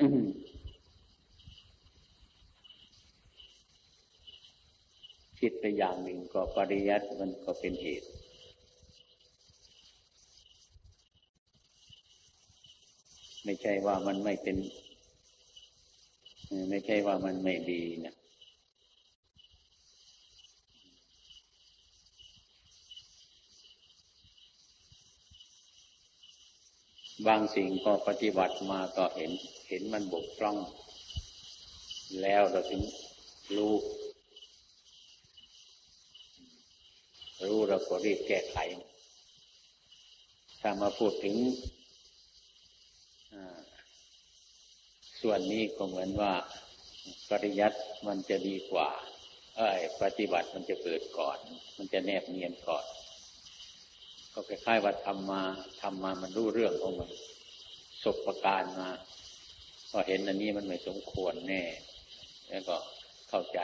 คิดไปอย่างหนึ่งก็ปริยัติมันก็เป็นเหตุ ไม่ใช่ว่ามันไม่เป็น ไม่ใช่ว่ามันไม่ดีนะ บางสิ่งก็ปฏิบัติมาก็เห็น เห็นมันบกพร่อง แล้วเราถึงรู้รู้เราก็รีบแก้ไข ถ้ามาพูดถึงส่วนนี้ก็เหมือนว่าปริยัติมันจะดีกว่า เอ้ย ปฏิบัติมันจะเกิดก่อน มันจะแนบเนียนก่อน ก็คล้ายๆว่าทำมาทำมามันรู้เรื่องของมันสบประการมาพอเห็นอันนี้มันไม่สมควรแน่ แล้วก็เข้าใจ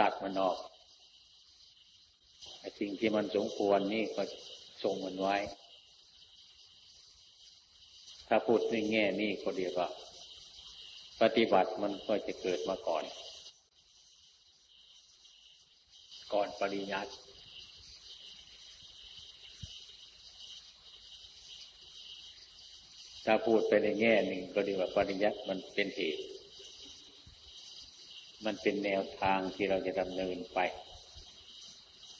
ตัดมันออกไอ้สิ่งที่มันสมควรนี่ก็ทรงมันไว้ ถ้าพูดในแง่นี้ก็เดียวว่า ปฏิบัติมันก็จะเกิดมาก่อน ก่อนปริยัติ ถ้าพูดไปในแง่หนึ่งก็ดีว่าปริยัติมันเป็นเหตุ มันเป็นแนวทางที่เราจะดำเนินไป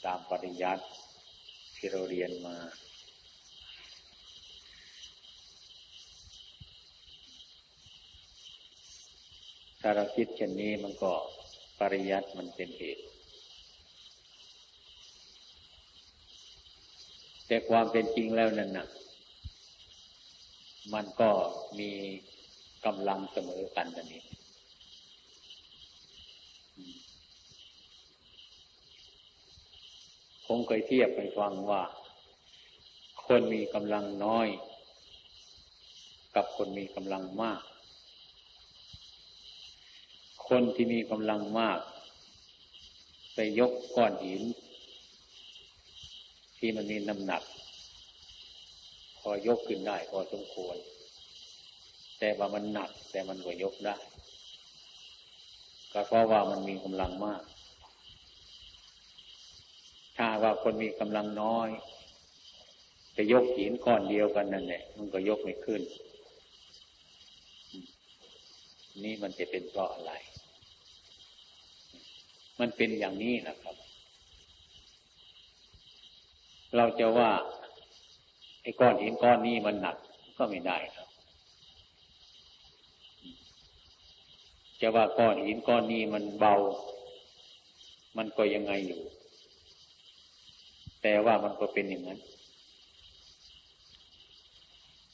ตามปริยัติที่เราเรียนมา ถ้าเราคิดเช่นนี้มันก็ปริยัติมันเป็นเหตุ แต่ความเป็นจริงแล้วนั่นนะ มันก็มีกำลังเสมอกันนันนี้คงเคยเทียบไปฟังว่า คนมีกำลังน้อย กับคนมีกำลังมาก คนที่มีกำลังมาก ไปยกก้อนหิน ที่มันมีน้ำหนัก อยกขึ้นได้พอสมควร แต่ว่ามันหนัก แต่มันก็ยกได้ ก็เพราะว่ามันมีกำลังมาก ถ้าว่าคนมีกำลังน้อย จะยกหินก้อนเดียวกันนั่นแหละมันก็ยกไม่ขึ้น นี่มันจะเป็นเพราะอะไร มันเป็นอย่างนี้นะครับเราจะว่า อ้ก้อนหินก้อนนี้มันหนักก็ไม่ได้ครับ จะว่าก้อนหินก้อนนี้มันเบา มันก็ยังไงอยู่ แต่ว่ามันก็เป็นอย่างนั้น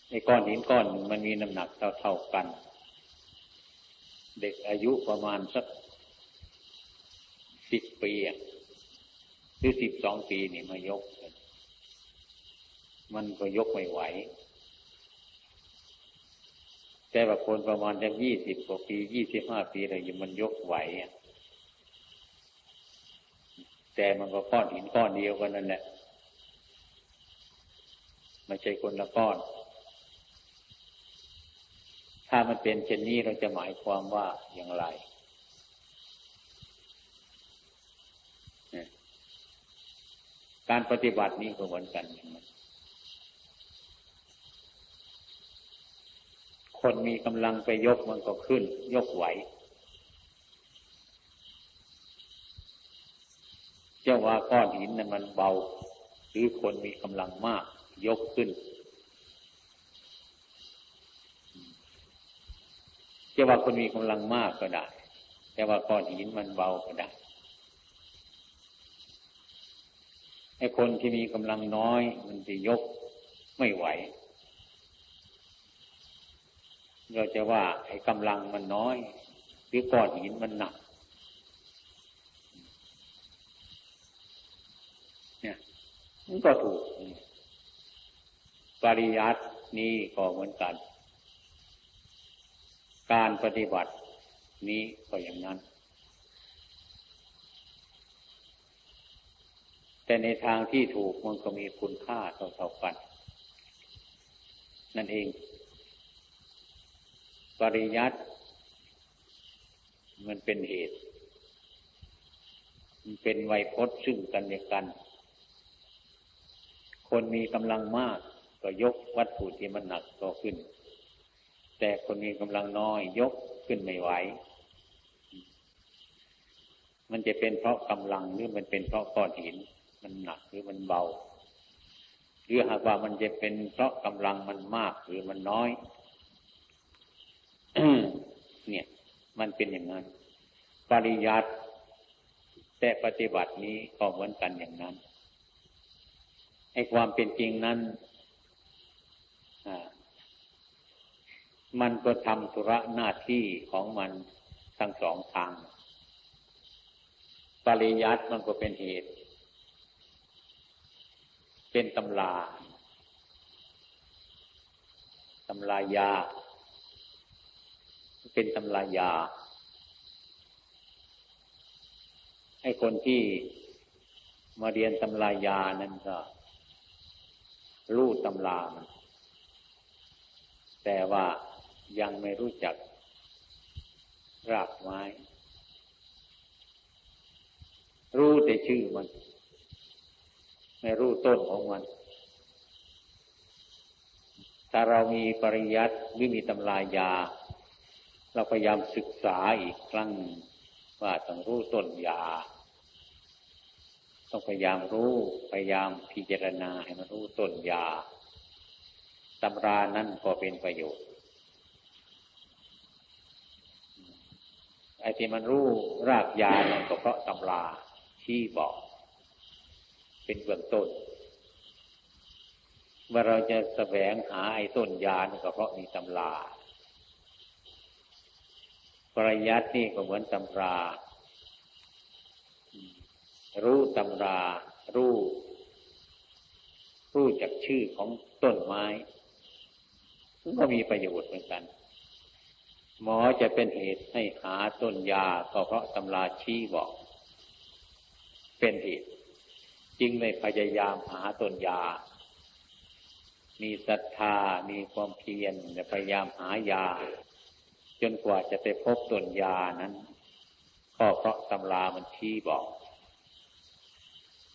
ไอ้ก้อนหินก้อนมันมีน้ำหนักเท่าๆกัน เด็กอายุประมาณสักสิบปีหรือสิบสองปีนี่มายก มันก็ยกไม่ไหว แต่ว่าคนประมาณจะยี่สิบกว่าปียี่สิบห้าปีอะไรอยู่มันยกไหวแต่มันก็ก้อนหินก้อนเดียวกันนั่นแหละไม่ใช่คนละก้อน ถ้ามันเป็นเช่นนี้เราจะหมายความว่าอย่างไรการปฏิบัตินี้ก็เหมือนกันมัน คนมีกำลังไปยกมันก็ขึ้น ยกไหวเจ้าว่าก้อนหินนั้นมันเบา หรือคนมีกำลังมาก ยกขึ้นเจ้าว่าคนมีกำลังมากก็ได้แต่ว่าก้อนหินมันเบาก็ได้ไอ้คนที่มีกำลังน้อย มันจะยกไม่ไหว เราจะว่าไอ้กำลังมันน้อยหรือก้อนหินมันหนัก เนี่ยมันก็ถูก ปริยัตินี้ก็เหมือนกัน การปฏิบัตินี้ก็อย่างนั้น แต่ในทางที่ถูกมันก็มีคุณค่าเท่าๆกัน นั่นเอง ริยัติมันเป็นเหตุ มันเป็นไวยพจน์ซึ่งกันและกัน คนมีกำลังมากก็ยกวัตถุที่มันหนักก็ขึ้น แต่คนมีกำลังน้อยยกขึ้นไม่ไหว มันจะเป็นเพราะกำลังหรือมันเป็นเพราะก้อนหิน มันหนักหรือมันเบา หรือหากว่ามันจะเป็นเพราะกำลังมันมากหรือมันน้อย เนี่ย มันเป็นอย่างนั้น ปริยัติแต่ปฏิบัตินี้ก็เหมือนกันอย่างนั้นไอ้ความเป็นจริงนั้นมันก็ทำธุระหน้าที่ของมันทั้งสองทาง ปริยัติมันก็เป็นเหตุ เป็นตำลาตำลายา เป็นตำลายา ให้คนที่มาเรียนตำลายานั้นก็รู้ตำรามันแต่ว่ายังไม่รู้จักรากไม้ รู้แต่ชื่อมัน ไม่รู้ต้นของมัน ถ้าเรามีปริยัติหรือมีตำรายา เราพยายามศึกษาอีกครั้งว่าต้องรู้ต้นยา ต้องพยายามรู้พยายามพิจารณาให้มันรู้ต้นยาตำรานั้นก็เป็นประโยชน์ไอ้ที่มันรู้รากยานั่นก็เพราะตำราที่บอก เป็นเบื้องต้นเมื่อเราจะแสวงหาไอ้ต้นยานี่ก็เพราะมีตำรา ปริยัตินี่ก็เหมือนตำรา รู้ตำรา รู้ รู้จากชื่อของต้นไม้ก็มีประโยชน์เหมือนกัน หมอจะเป็นเหตุให้หาต้นยาก็เพราะตำราชี้บอก เป็นเหตุจึงเลยพยายามหาต้นยา มีศรัทธา มีความเพียรพยายามหายา นกว่าจะไปพบตนยานั้น ก็เพราะตำรามันชี้บอก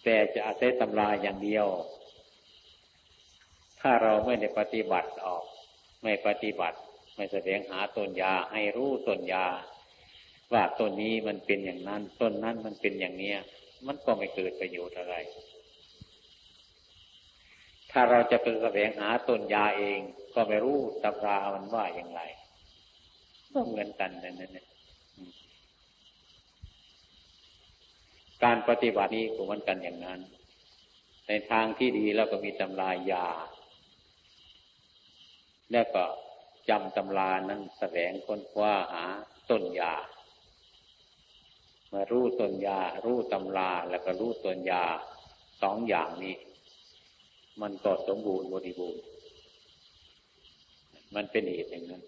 แต่จะอาศัยตำราอย่างเดียว ถ้าเราไม่ได้ปฏิบัติออก ไม่ปฏิบัติ ไม่แสดงหาต้นยาให้รู้ต้นยา ว่าต้นนี้มันเป็นอย่างนั้น ต้นนั้นมันเป็นอย่างเนี้ย มันก็ไม่เกิดประโยชน์อะไร ถ้าเราจะเป็นแสดงหาต้นยาเอง ก็ไม่รู้ตำรามันว่าอย่างไร ก็เหมือนกันนั่นนั่นการปฏิบัตินี้ก็เหมือนกันอย่างนั้น ในทางที่ดีเราก็มีตำรายา แล้วก็จำตำรานั้นแสวงค้นคว้าหาต้นยามารู้ต้นยา รู้ตำราแล้วก็รู้ต้นยาสองอย่างนี้ มันก็สมบูรณ์บริบูรณ์ มันเป็นเหตุอย่างนั้น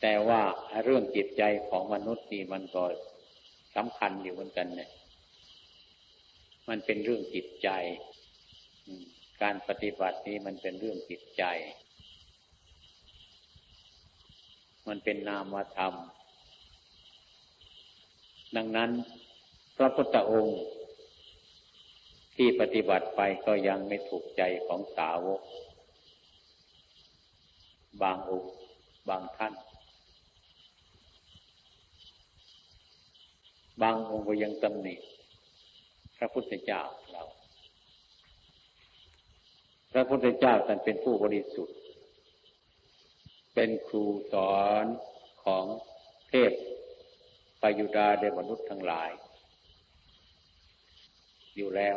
แต่ว่าเรื่องจิตใจของมนุษย์นี่มันก็สำคัญอยู่เหมือนกันเนี่ย มันเป็นเรื่องจิตใจ การปฏิบัตินี้มันเป็นเรื่องจิตใจ มันเป็นนามธรรม ดังนั้นพระพุทธองค์ ที่ปฏิบัติไปก็ยังไม่ถูกใจของสาวก บางองค์บางท่าน บางองค์ก็ยังตำหนิพระพุทธเจ้าเรา พระพุทธเจ้าท่านเป็นผู้บริสุทธิ์ เป็นครูสอนของเทพปยุดาเดมนุษย์ทั้งหลาย อยู่แล้ว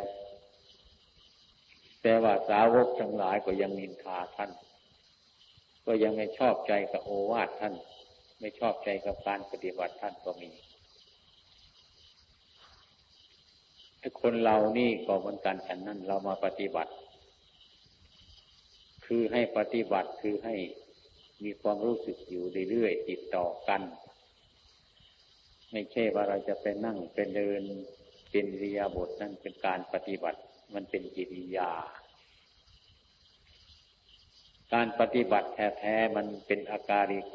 แต่ว่าสาวกทั้งหลายก็ยังนินทาท่าน ก็ยังไม่ชอบใจกับโอวาทท่าน ไม่ชอบใจกับการปฏิบัติท่านก็มีไอ้ คนเรานี่ก็เหมือนกันฉันนั้นเรามาปฏิบัติ คือให้ปฏิบัติคือให้มีความรู้สึกอยู่เรื่อยๆติดต่อกัน ไม่ใช่ว่าเราจะไปนั่งเป็นเดินเป็นริยาบทนั่นเป็นการปฏิบัติ มันเป็นกิริยากการปฏิบัติแท้ๆมันเป็นอาการิโก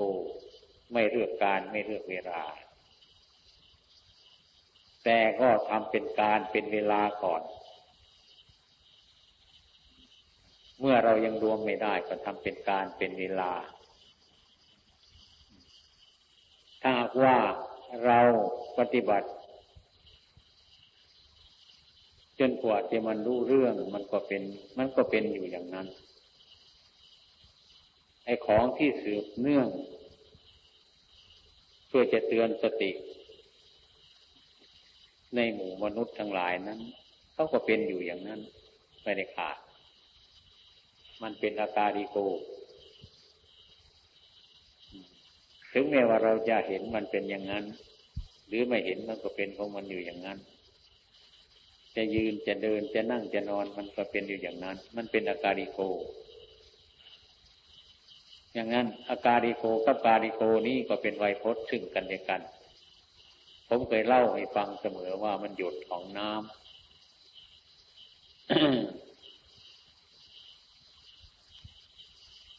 ไม่เลือกการไม่เลือกเวลา แต่ก็ทำเป็นการเป็นเวลาก่อน เมื่อเรายังรวมไม่ได้ก็ทำเป็นการเป็นเวลา ถ้าว่าเราปฏิบัติ จนกว่าจะมันรู้เรื่องมันก็เป็น มันก็เป็นอยู่อย่างนั้นไอ้ของที่สืบเนื่อง เพื่อจะเตือนสติ ในหมู่มนุษย์ทั้งหลายนั้นเขาก็เป็นอยู่อย่างนั้นไม่ได้ขาด มันเป็นอาการิโก ถึงแม้ว่าเราจะเห็นมันเป็นอย่างนั้น หรือไม่เห็นมันก็เป็นของมันอยู่อย่างนั้น จะยืนจะเดินจะนั่งจะนอนมันก็เป็นอยู่อย่างนั้น มันเป็นอาการิโก อย่างนั้นอาการิโกกับการิโกนี้ก็เป็นไวยพจน์ซึ่งกันและกัน ผมเคยเล่าให้ฟังเสมอว่ามันหยดของน้ำ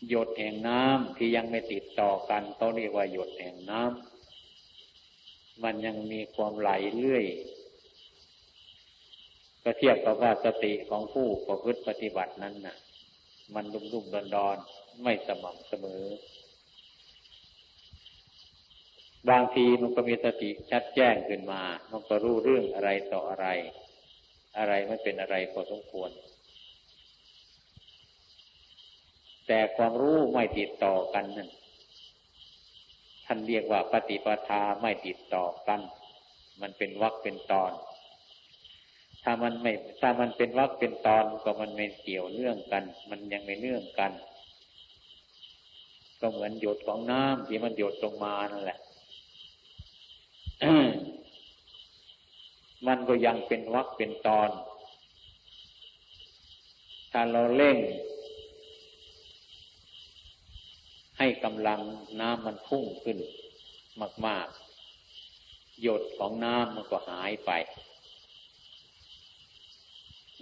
หยดแห่งน้ำที่ยังไม่ติดต่อกันเขาเรียกว่าหยดแห่งน้ำมันยังมีความไหลเรื่อยก็เทียบกับว่าสติของผู้ประพฤติปฏิบัตินั้นน่ะ มันลุ่มลุ่มดอนดอนไม่สม่ำเสมอ บางทีมันก็มีสติชัดแจ้งขึ้นมา มันก็รู้เรื่องอะไรต่ออะไร อะไรไม่เป็นอะไรพอสมควร แต่ความรู้ไม่ติดต่อกันนั่น ท่านเรียกว่าปฏิปทาไม่ติดต่อกัน มันเป็นวักเป็นตอน ถ้ามันไม่ ถ้ามันเป็นวักเป็นตอนก็มันไม่เกี่ยวเนื่องกัน มันยังไม่เนื่องกัน ก็เหมือนหยดของน้ำที่มันหยดลงมานั่นแหละ มันก็ยังเป็นวักเป็นตอน ถ้าเราเล่งให้กำลังน้ำมันพุ่งขึ้น มาก ๆ หยดของน้ำมันก็หายไป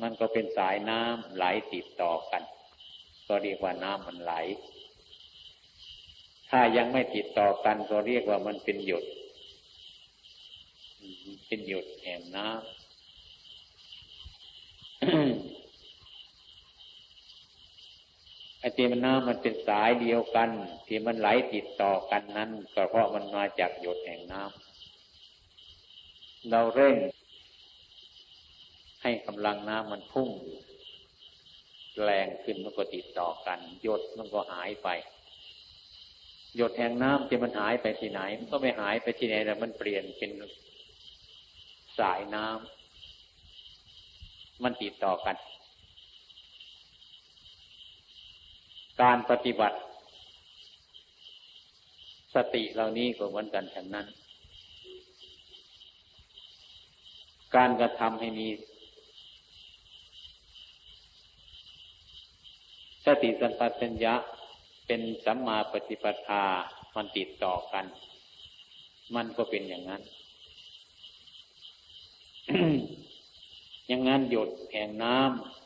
มันก็เป็นสายน้ำไหลติดต่อกัน ก็เรียกว่าน้ำมันไหล ถ้ายังไม่ติดต่อกันก็เรียกว่ามันเป็นหยด เป็นหยดแห่งน้ำไอ้ที่มันน้ำมันเป็นสายเดียวกัน ที่มันไหลติดต่อกันนั้นก็เพราะมันมาจากหยดแห่งน้ำเราเร่ง ให้กำลังน้ำมันพุ่งแรงขึ้นมันก็ติดต่อกันหยดมันก็หายไปหยดแห่งน้ำที่มันหายไปที่ไหน มันก็ไม่หายไปที่ไหนแต่มันเปลี่ยนเป็น สายน้ำมันติดต่อกัน การปฏิบัติ สติเหล่านี้ก็เหมือนกันฉันนั้น การกระทำให้มีสติสัมปชัญญะเป็นสัมมาปฏิปทามันติดต่อกัน มันก็เป็นอย่างนั้น อย่างนั้นหยดแห่งน้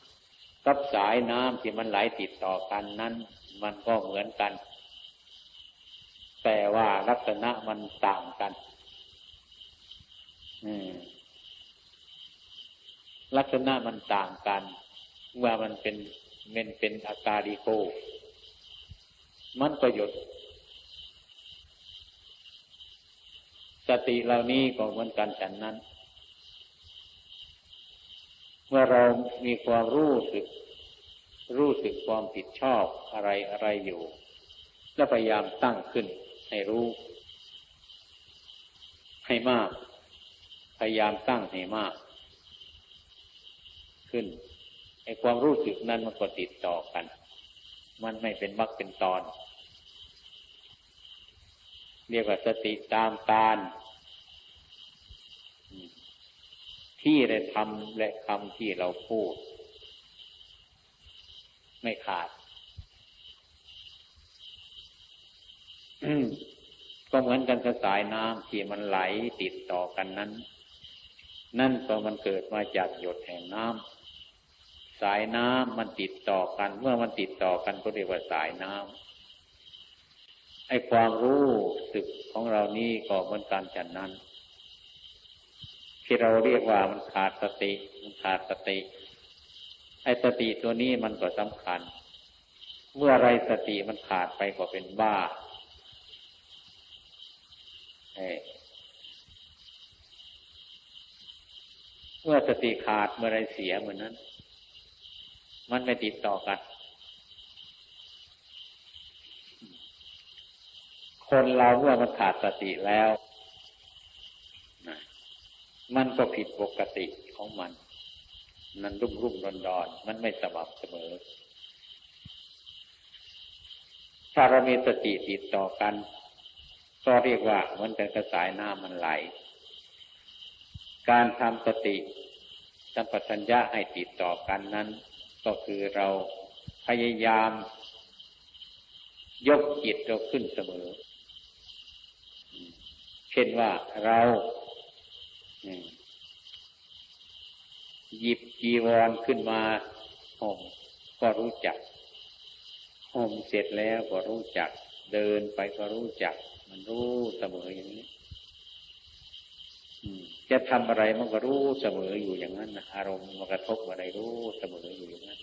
ำกับสายน้ำที่มันไหลติดต่อกันนั้น มันก็เหมือนกัน แต่ว่าลักษณะมันต่างกันลักษณะมันต่างกันเมื่อมันเป็นเมนเป็นอาการิโก มันก็หยดสติเหล่านี้ก็เหมือนกันฉันนั้น มื่อเรามีความรู้สึก รู้สึกความผิดชอบอะไรอะไรอยู่ แล้วพยายามตั้งขึ้นให้รู้ ให้มาก พยายามตั้งให้มาก ขึ้นไอ้ความรู้สึกนั้นมันก็ติดต่อกัน มันไม่เป็นมักเป็นตอน เรียกว่าสติตามตาล ที่ได้ทำและคำที่เราพูด ไม่ขาด ก็เหมือนกันกับสายน้ำที่มันไหลติดต่อกันนั้น นั่นก็มันเกิดมาจากหยดแห่งน้ำสายน้ำมันติดต่อกัน เมื่อมันติดต่อกันก็เรียกว่าสายน้ำไอ้ความรู้สึกของเรานี่ก็เหมือนกันฉันนั้น ที่เราเรียกว่ามันขาดสติมันขาดสติ ไอ้สติตัวนี้มันก็สำคัญ เมื่อไรสติมันขาดไปก็เป็นบ้าเมื่อสติขาดเมื่อไรเสียเหมือนนั้น มันไม่ติดต่อกัน คนเราเมื่อมันขาดสติแล้ว มันก็ผิดปกติของมัน มันรุ่มรุ่มรอนดอนมันไม่สม่ำเสมอ ถ้าเรามีสติติดต่อกัน ก็เรียกว่าเหมือนกันกระสายน้ำมันไหล การทำสติสัมปชัญญะให้ติดต่อกันนั้น ก็คือเราพยายาม ยกจิตเราขึ้นเสมอ เช่นว่าเรา หยิบจีวรขึ้นมาห่มก็รู้จักห่มเสร็จแล้วก็รู้จัก เดินไปก็รู้จัก มันรู้เสมออย่างนี้จะทำอะไรมันก็รู้เสมออยู่อย่างนั้นอารมณ์มันกระทบอะไรรู้เสมออยู่อย่างนั้น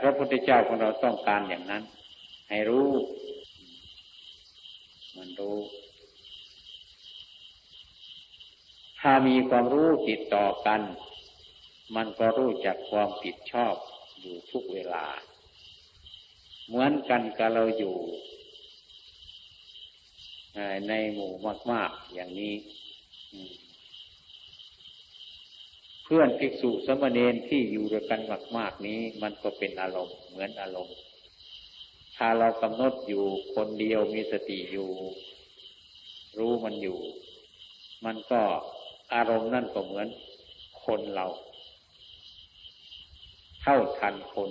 พระพุทธเจ้าของเราต้องการอย่างนั้น ให้รู้ มันรู้ ถ้ามีความรู้ติดต่อกัน มันก็รู้จักความผิดชอบอยู่ทุกเวลา เหมือนกันกับเราอยู่ในหมู่มาก ๆ อย่างนี้ เพื่อนภิกษุสมณีที่อยู่ด้วยกันมาก ๆ นี้ มันก็เป็นอารมณ์เหมือนอารมณ์ ถ้าเรากำหนดอยู่คนเดียวมีสติอยู่ รู้มันอยู่ มันก็อารมณ์นั่นก็เหมือนคนเรา เท่าทันคน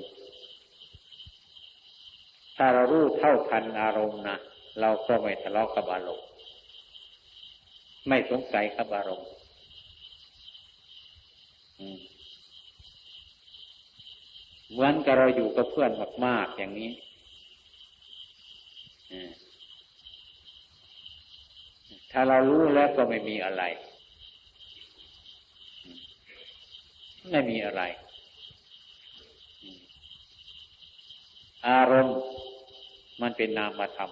ถ้าเรารู้เท่าทันอารมณ์นะเราก็ไม่ทะเลาะกับอารมณ์ไม่สงสัยกับอารมณ์เหมือนกับเราอยู่กับเพื่อนมากๆอย่างนี้ ถ้าเรารู้แล้วก็ไม่มีอะไร ไม่มีอะไร อารมณ์มันเป็นนามธรรม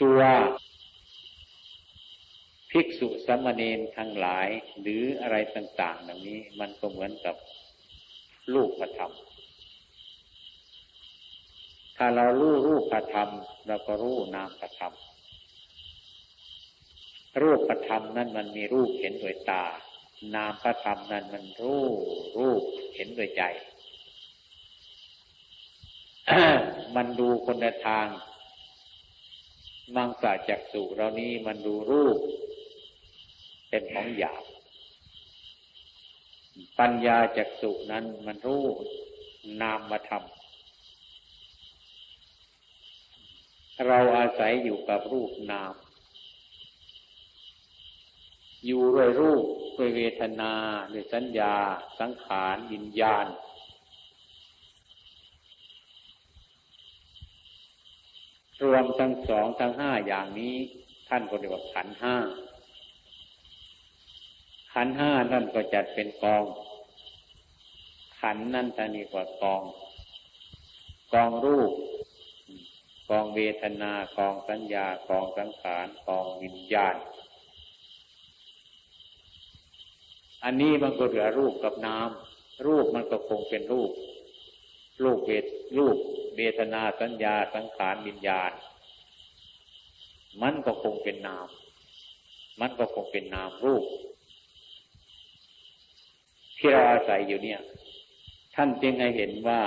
ตัวภิกษุสัมมเนทั้งหลาย หรืออะไรต่าง ๆ แบบนี้ มันก็เหมือนกับลูกประธรรม ถ้าเรารู้รูปธรรมเราก็รู้นามธรรมรูปธรรมนั้นมันมีรูปเห็นด้วยตา นามพระธรรมนั้นมันรู้รูปเห็นด้วยใจ มันดูคนละทางมังสาจักสุเรานี้มันดูรูป เป็นของหยาบปัญญาจักสุนั้นมันรู้นามธรรมาทำ เราอาศัยอยู่กับรูปนาม อยู่ด้วยรูปด้วยเวทนาด้วยสัญญา สังขารวิญญาณ รวมทั้งสองทั้งห้าอย่างนี้ ท่านก็เรียกว่าขันห้า ขันห้านั่นก็จัดเป็นกอง ขันนั่นท่านี้กว่ากอง กองรูป กองเวทนากองสัญญากองสังขารกองวิญญาณ อันนี้มันก็เหลือรูปกับนามรูปมันก็คงเป็นรูป รูปเวทรูปเวทนาสัญญาสังขารวิญญาณ มันก็คงเป็นนาม มันก็คงเป็นนามรูป ที่เราอาศัยอยู่เนี่ย ท่านจึงให้เห็นว่า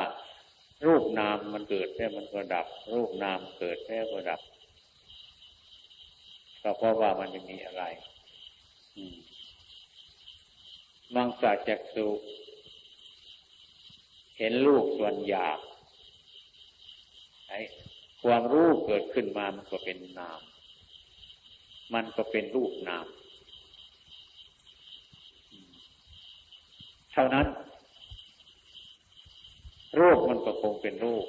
รูปนามมันเกิดแล้วมันก็ดับ รูปนามเกิดแล้วก็ดับก็เพราะว่ามันไม่มีอะไรมังสาจักสุเห็นลูกส่วนหยาบไอ้ความรู้เกิดขึ้นมามันก็เป็นนาม มันก็เป็นรูปนาม เท่านั้น รูปมันก็คงเป็นรูป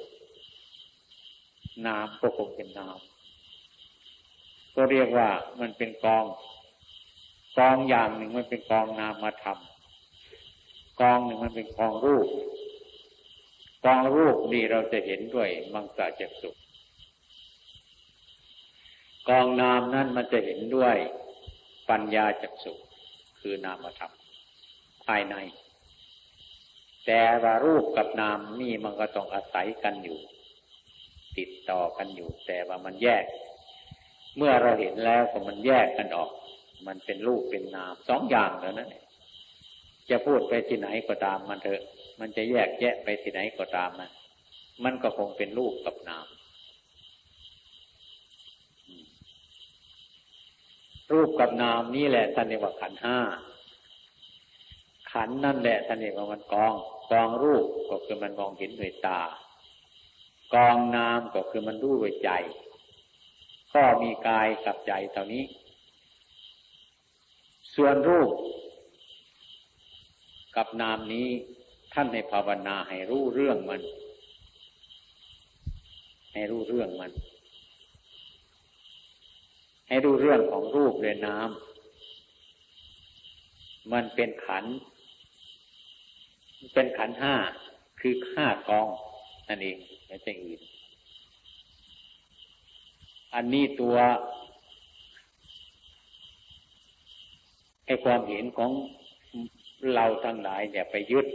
นามก็คงเป็นนามก็เรียกว่ามันเป็นกอง กองอย่างหนึ่งมันเป็นกองนามมาทำกองหนึ่งมันเป็นกองรูป กองรูปนี่เราจะเห็นด้วยมังสะจักสุกองนามนั่นมันจะเห็นด้วยปัญญาจักสุคือนามธรรมภายใน แต่ว่ารูปกับนามนี่มันก็ต้องอาศัยกันอยู่ ติดต่อกันอยู่ แต่ว่ามันแยก เมื่อเราเห็นแล้วก็มันแยกกันออก มันเป็นรูปเป็นนามสองอย่างแล้วนั่นจะพูดไปที่ไหนก็ตามมันเถอะ มันจะแยกแยะไปที่ไหนก็ตามมันมันก็คงเป็นรูปกับนามรูปกับนามนี่แหละท่านเรียกว่าขันห้า ขันนั่นแหละท่านเรียกว่ามันกอง กองรูปก็คือมันมองเห็นด้วยตา กองนามก็คือมันรู้ด้วยใจ ก็มีกายกับใจเท่านี้ ส่วนรูป กับนามนี้ท่านในภาวนาให้รู้เรื่องมัน ให้รู้เรื่องมัน ให้ดูเรื่องของรูปและน้ำมันเป็นขัน เป็นขันห้าคือห้ากองนั่นเองไม่ใช่อื่น อันนี้ตัวไอความเห็นของเราทั้งหลายเนี่ยไปยึด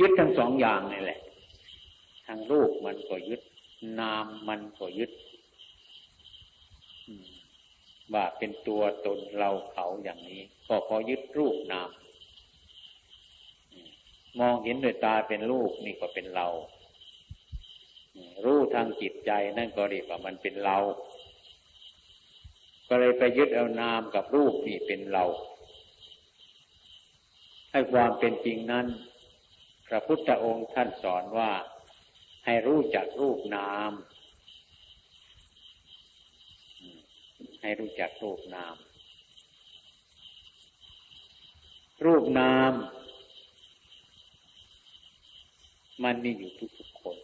ยึดทั้งสองอย่างนี่แหละทางรูปมันก็ยึด นามมันก็ยึดว่าเป็นตัวตนเราเขาอย่างนี้ ก็พอยึดรูปนาม มองเห็นด้วยตาเป็นรูปนี่ก็เป็นเรา รู้ทางจิตใจนั่นก็เรียกว่ามันเป็นเรา ก็เลยไปยึดเอานามกับรูปนี่เป็นเรา ให้ความเป็นจริงนั้น พระพุทธองค์ท่านสอนว่าให้รู้จักรูปนาม ให้รู้จักรูปนาม รูปนาม มันมีอยู่ทุกๆคน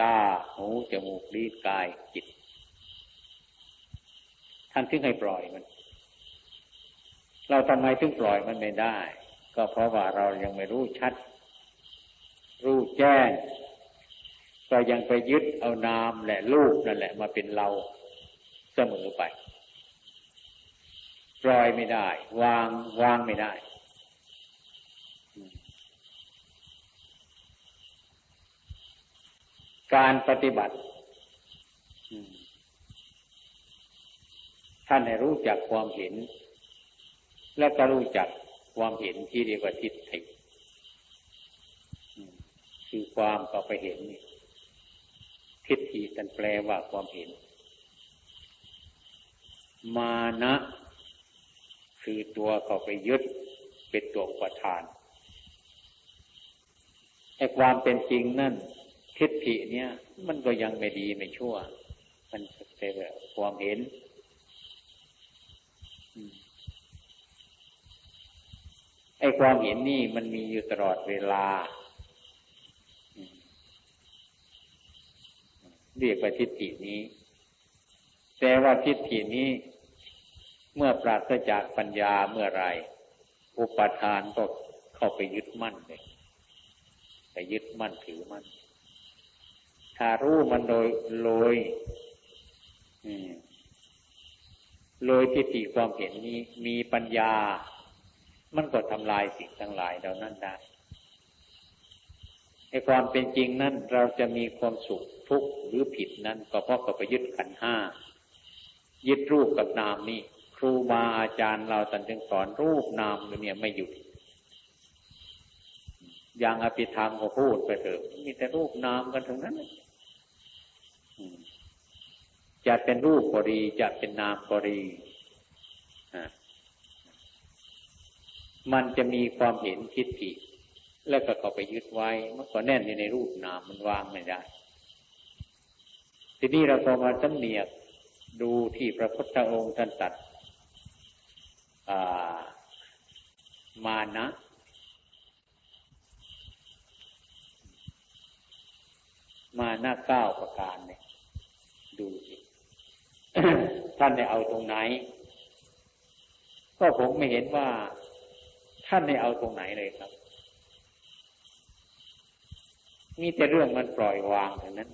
ตา หู จมูก ลิ้น กาย จิต ท่านถึงให้ปล่อยมัน เราทำไมถึงปล่อยมันไม่ได้ ก็เพราะว่าเรายังไม่รู้ชัด รู้แจ้งก็ยังไปยึดเอานามและรูปนั่นแหละ มาเป็นเราเสมอไป ปล่อยไม่ได้ วางวางไม่ได้การปฏิบัติ ท่านให้รู้จักความเห็น และก็รู้จักความเห็นที่เรียกว่าทิฏฐิคือความก็ไปเห็น ทิฏฐิตันแปลว่าความเห็น มานะ คือตัวเขาไปยึดเป็นตัวอุปทานไอ้ความเป็นจริงนั่นทิฏฐิเนี่ย มันก็ยังไม่ดีไม่ชั่ว มันเป็นความเห็นไอ้ความเห็นนี่มันมีอยู่ตลอดเวลา เรียกว่าทิฏฐินี้ แต่ว่าทิฏฐินี้ เมื่อปราศจากปัญญาเมื่อไรอุปทานก็เข้าไปยึดมั่นเลยไปยึดมั่นถือมั่นถ้ารู้มันโดยโดยโดยทิฏฐิความเห็นนี้มีปัญญา มันก็ทำลายสิ่งทั้งหลายเหล่านั้นได้ในความเป็นจริงนั้นเราจะมีความสุขทุกข์หรือผิดนั้น ก็เพราะกับไปยึดขันห้ายึดรูปกับนามนี่ รูบาอาจารย์เราตันจึงสอนรูปนามเนี่ยไม่หยุดอย่างอภิธรรมก็พูดไปเถอะมีแต่รูปนามกันทั้งนั้นจะเป็นรูปก็ดีจะเป็นนามก็ดีมันจะมีความเห็นทิฏฐิดแล้วก็เข้าไปยึดไว้มันก็แน่นอยู่ในรูปนามมันวางไม่ได้ ทีนี้เราก็มาสำเนียกดูที่พระพุทธองค์ท่านตัด มานะมาหน้าเก้าประการเนี่ยดูสิท่านได้เอาตรงไหน ก็ผมไม่เห็นว่า ท่านได้เอาตรงไหนเลยครับ มีแต่เรื่องมันปล่อยวางเท่านั้น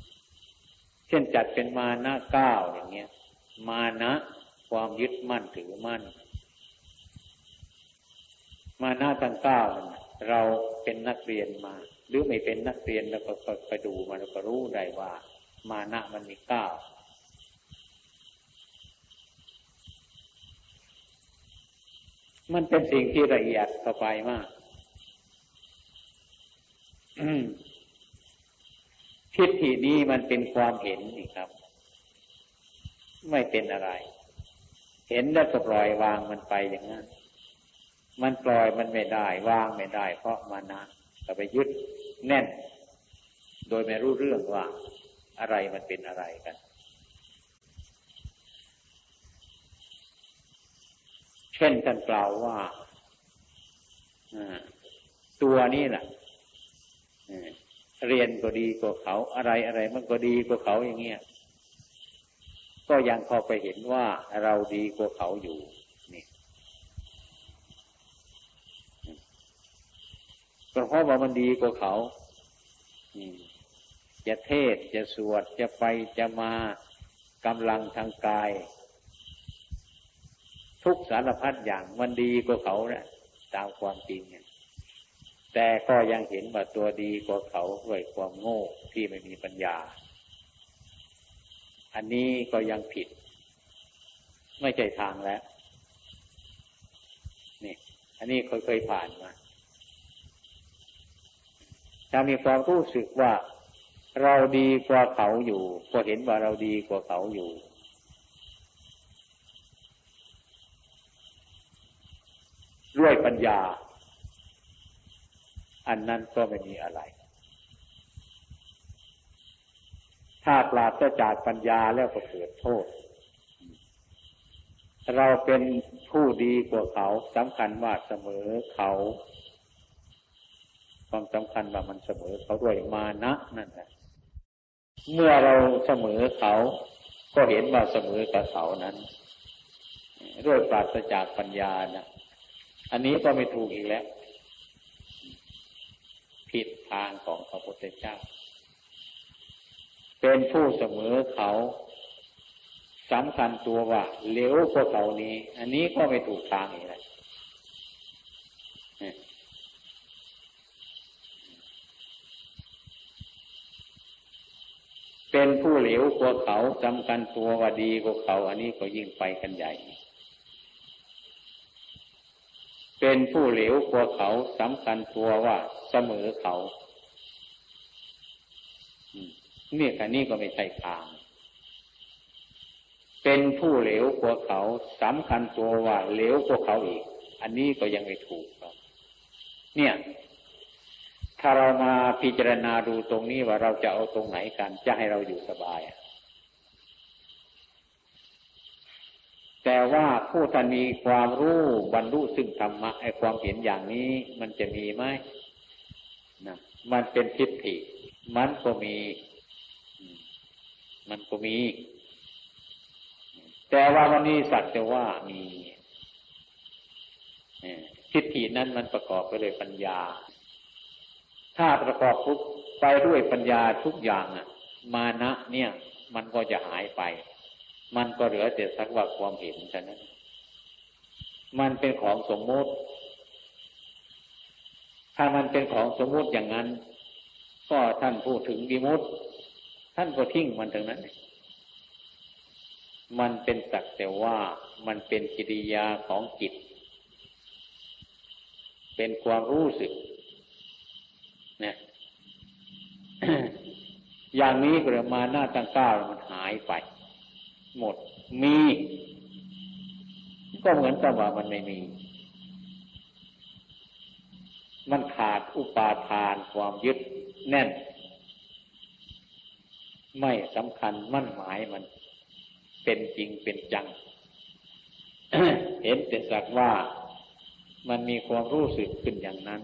เช่นจัดเป็นมานะเก้าอย่างเงี้ย มานะความยึดมั่นถือมั่น มานะตั้งเก้าเราเป็นนักเรียนมา หรือไม่เป็นนักเรียนแล้วก็ไปดูมาแล้วก็รู้ได้ว่า มานะมันมีเก้ามันเป็นสิ่งที่ละเอียดเข้าไปมาก ทิฏฐินี้มันเป็นความเห็นนี่ครับ ไม่เป็นอะไร เห็นแล้วก็ปล่อยวางมันไปอย่างนั้น มันปล่อยมันไม่ได้ วางไม่ได้ เพราะมานะก็ไปยึดแน่น โดยไม่รู้เรื่องว่าอะไรมันเป็นอะไรกัน เช่นท่านกล่าวว่าตัวนี้แหละ เรียนก็ดีกว่าเขาอะไรอะไรมันก็ดีกว่าเขาอย่างเงี้ยก็ยังพอไปเห็นว่าเราดีกว่าเขาอยู่นี่ก็เพราะว่ามันดีกว่าเขาจะเทศจะสวดจะไปจะมากำลังทางกาย ทุกสารพัดอย่างมันดีกว่าเขาเนะี่ยตามความจริงเนี่ย แต่ก็ยังเห็นว่าตัวดีกว่าเขาด้วยความโง่ที่ไม่มีปัญญา อันนี้ก็ยังผิด ไม่ใช่ทางแล้ว นี่ อันนี้เคยเคยผ่านมา ถ้ามีความรู้สึกว่าเราดีกว่าเขาอยู่ ก็เห็นว่าเราดีกว่าเขาอยู่ ด้วยปัญญา อันนั้นก็ไม่มีอะไร ถ้าปราศจากปัญญาแล้วก็เกิดโทษ เราเป็นผู้ดีกว่าเขาสำคัญว่าเสมอเขาความสำคัญว่ามันเสมอเขาด้วยมานะนั่นแหละเมื่อเราเสมอเขา ก็เห็นว่าเสมอกับเขานั้น ด้วยปราศจากปัญญานะอันนี้ก็ไม่ถูกอีกแล้ว ผิดทางของพระพุทธเจ้า เป็นผู้เสมอเขาสำคัญตัวว่าเลี้ยวกว่าเขานี้ อันนี้ก็ไม่ถูกทางอีกแล้วเป็นผู้เหลวกว่าเขาสำคัญตัวว่าดีกว่าเขา อันนี้ก็ยิ่งไปกันใหญ่ เป็นผู้เหลวกว่าเขาสำคัญตัวว่าเสมอเขาเนี่ยอันนี้ก็ไม่ใช่ทาง เป็นผู้เหลวกว่าเขาสำคัญตัวว่าเหลวกว่าเขาอีก อันนี้ก็ยังไม่ถูกครับเนี่ยถ้าเรามาพิจารณาดูตรงนี้ว่าเราจะเอาตรงไหนกันจะให้เราอยู่สบาย แต่ว่าผู้ท่านมีความรู้บรรลุซึ่งธรรมะไอ้ความเห็นอย่างนี้ มันจะมีไหมนะมันเป็นทิฏฐิ มันก็มี มันก็มี แต่ว่าวันนี้สักแต่ว่ามีทิฏฐินั้นมันประกอบไปด้วยปัญญา ถ้าประกอบทุกไปด้วยปัญญาทุกอย่างอะ มานะเนี่ย มันก็จะหายไป มันก็เหลือแต่สักว่าความเห็นเท่านั้น มันเป็นของสมมุติ ถ้ามันเป็นของสมมุติอย่างนั้น ก็ท่านพูดถึงวิมุตท่านก็ทิ้งมันตรงนั้น มันเป็นสักแต่ว่ามันเป็นกิริยาของจิต เป็นความรู้สึกเนี่ยอย่างนี้ประมาณหน้าตั้งเก้ามันหายไป หมดมี ก็เหมือนกับว่ามันไม่มี มันขาดอุปาทานความยึดแน่น ไม่สำคัญมั่นหมายมัน เป็นจริงเป็นจัง เห็นแต่สักว่ามันมีความรู้สึกขึ้นอย่างนั้น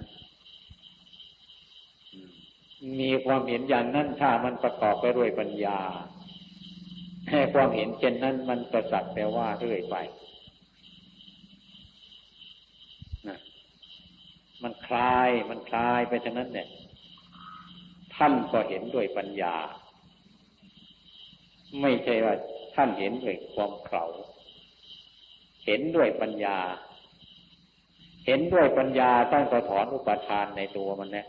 มีความเห็นอย่างนั้นถ้ามันประกอบไปด้วยปัญญา ให้ความเห็นเช่นนั้นมันประสักแต่ว่าเรื่อยไปนะมันคลาย มันคลายไปฉะนั้นเนี่ย ท่านก็เห็นด้วยปัญญา ไม่ใช่ว่าท่านเห็นด้วยความเขาเห็นด้วยปัญญา เห็นด้วยปัญญาตั้งก็ถอนอุปทานในตัวมันเนี่ย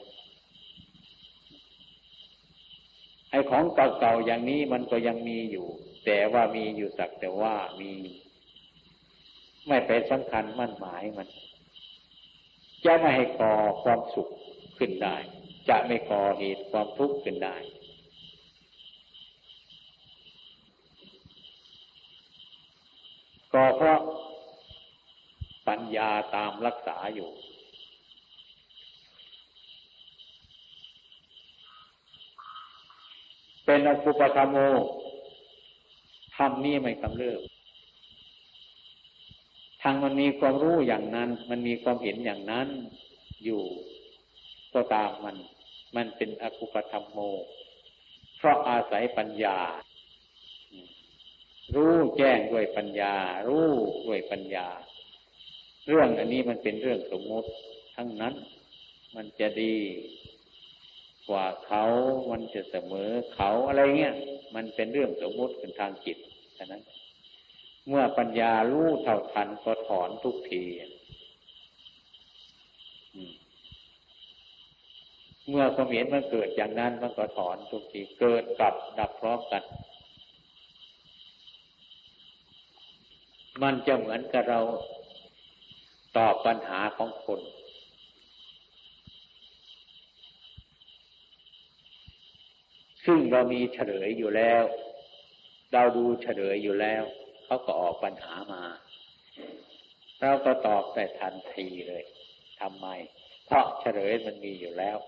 ไอ้ของเก่าๆอย่างนี้มันก็ยังมีอยู่ แต่ว่ามีอยู่สักแต่ว่ามี ไม่ไปสำคัญมั่นหมายมัน จะไม่ให้ก่อความสุขขึ้นได้ จะไม่ก่อเหตุความทุกข์ขึ้นได้ ก็เพราะปัญญาตามรักษาอยู่เป็นอสุปธรรมโม ธรรมนี้ไม่กำเริบทางมันมีความรู้อย่างนั้น มันมีความเห็นอย่างนั้นอยู่ก็ตามมัน มันเป็นอคุปธรรมโม เพราะอาศัยปัญญา รู้แจ้งด้วยปัญญา รู้ด้วยปัญญา เรื่องอันนี้มันเป็นเรื่องสมมติ ทั้งนั้น มันจะดีกว่าเขา มันจะเสมอเขาอะไรเงี้ย มันเป็นเรื่องสมมติเป็นทางจิต ฉะนั้น เมื่อปัญญารู้เท่าทันก็ถอนทุกทีเมื่อความเห็นมันเกิดอย่างนั้นมันก็ถอนทุกทีเกิดกับดับพร้อมกัน มันจะเหมือนกับเราตอบปัญหาของคน ซึ่งเรามีเฉลยอยู่แล้ว เราดูเฉลยอยู่แล้ว เขาก็ออกปัญหามา เราก็ตอบแต่ทันทีเลยทำไม เพราะเฉลยมันมีอยู่แล้ว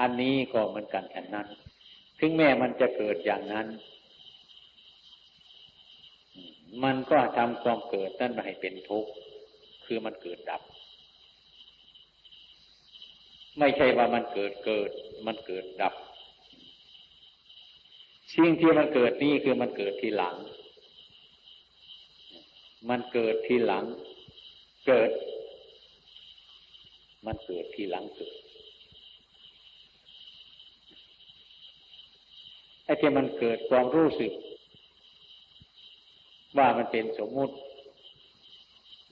อันนี้ก็เหมือนกันฉันนั้น ถึงแม้มันจะเกิดอย่างนั้น มันก็ทำความเกิดนั่นมาให้เป็นทุกข์ คือมันเกิดดับไม่ใช่ว่ามันเกิดเกิด มันเกิดดับ สิ่งที่มันเกิดนี่คือมันเกิดทีหลัง มันเกิดทีหลัง เกิด มันเกิดทีหลังเกิด ไอ้ที่มันเกิดความรู้สึก ว่ามันเป็นสมมุติ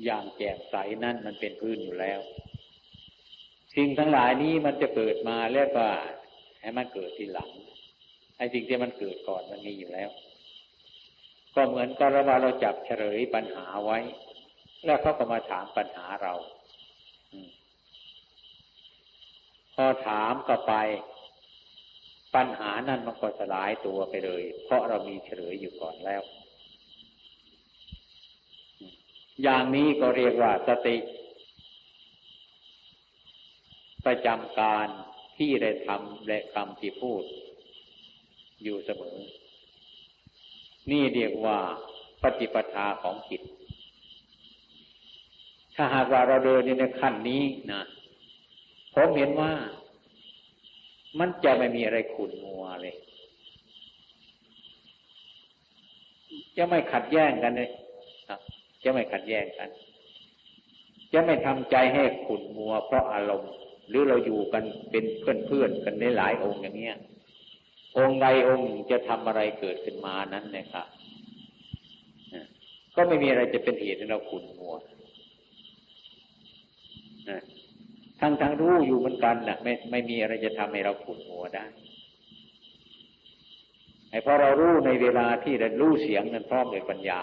อย่างแจ่มใสนั่นมันเป็นพื้นอยู่แล้ว สิ่งทั้งหลายนี้มันจะเกิดมาแล้วก็ให้มันเกิดทีหลัง ไอ้สิ่งที่มันเกิดก่อนมันมีอยู่แล้ว ก็เหมือนกับว่าเราจับเฉลยปัญหาไว้ แล้วเขาก็มาถามปัญหาเราพอถามก็ไป ปัญหานั่นมันก็สลายตัวไปเลย เพราะเรามีเฉลยอยู่ก่อนแล้ว อย่างนี้ก็เรียกว่าสติ ประจำการที่ได้ทำและคำที่พูด อยู่เสมอ นี่เรียกว่าปฏิปทาของจิต ถ้าหากว่าเราเดินในขั้นนี้นะผมเห็นว่ามันจะไม่มีอะไรขุ่นมัวเลย จะไม่ขัดแย้งกันเลยจะไม่ขัดแย้งกัน จะไม่ทำใจให้ขุ่นมัว เพราะอารมณ์ หรือเราอยู่กันเป็นเพื่อนเพื่อนกันในหลายองค์อย่างเนี้ย องค์ใดองค์จะทำอะไรเกิดขึ้นมานั้นเนี่ยครับก็ไม่มีอะไรจะเป็นเหตุให้เราขุ่นมัวทั้งทั้งรู้อยู่เหมือนกันนะไม่ไม่มีอะไรจะทำให้เราขุ่นมัวได้ไอ้พอเรารู้ในเวลาที่เรารู้เสียงนั้นพร้อมด้วยปัญญา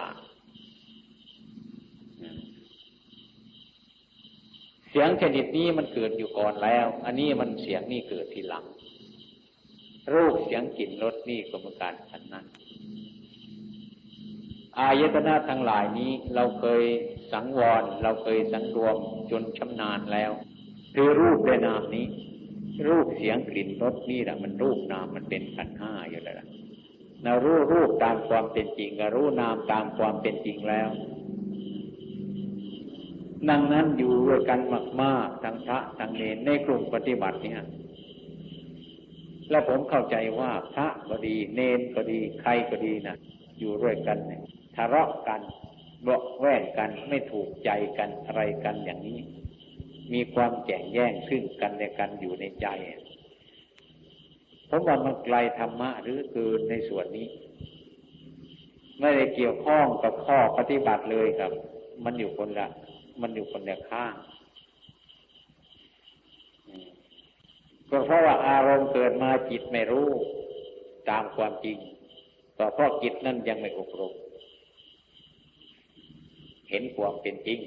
เสียงชนิดนี้มันเกิดอยู่ก่อนแล้ว อันนี้มันเสียงนี่เกิดทีหลัง รูปเสียงกลิ่นรสนี่ก็เหมือนกันฉันนั้น อายตนะทั้งหลายนี้เราเคยสังวร เราเคยสังรวมจนชำนาญแล้ว คือรูปและนามนี้ รูปเสียงกลิ่นรสนี่แหละมันรูปนามมันเป็นขันห้าอยู่แล้วเรารู้รูปตามความเป็นจริงก็รู้นามตามความเป็นจริงแล้วดังนั้นอยู่ด้วยกันมาก ๆ ทั้งพระทั้งเนรในกลุ่มปฏิบัติเนี่ย และผมเข้าใจว่าพระก็ดี เนนก็ดี ใครก็ดีนะอยู่ด้วยกันเนี่ยทะเลาะกันเบาแว่งกันไม่ถูกใจกันอะไรกันอย่างนี้ มีความแข่งแย่งซึ่งกันและกันอยู่ในใจผมว่ามันไกลธรรมะหรือคือในส่วนนี้ ไม่ได้เกี่ยวข้องกับข้อปฏิบัติเลยครับ มันอยู่คนละ มันอยู่คนละข้าง ก็เพราะว่าอารมณ์เกิดมาจิตไม่รู้ตามความจริงก็เพราะจิตนั่นยังไม่อบรม เห็นความเป็นจริง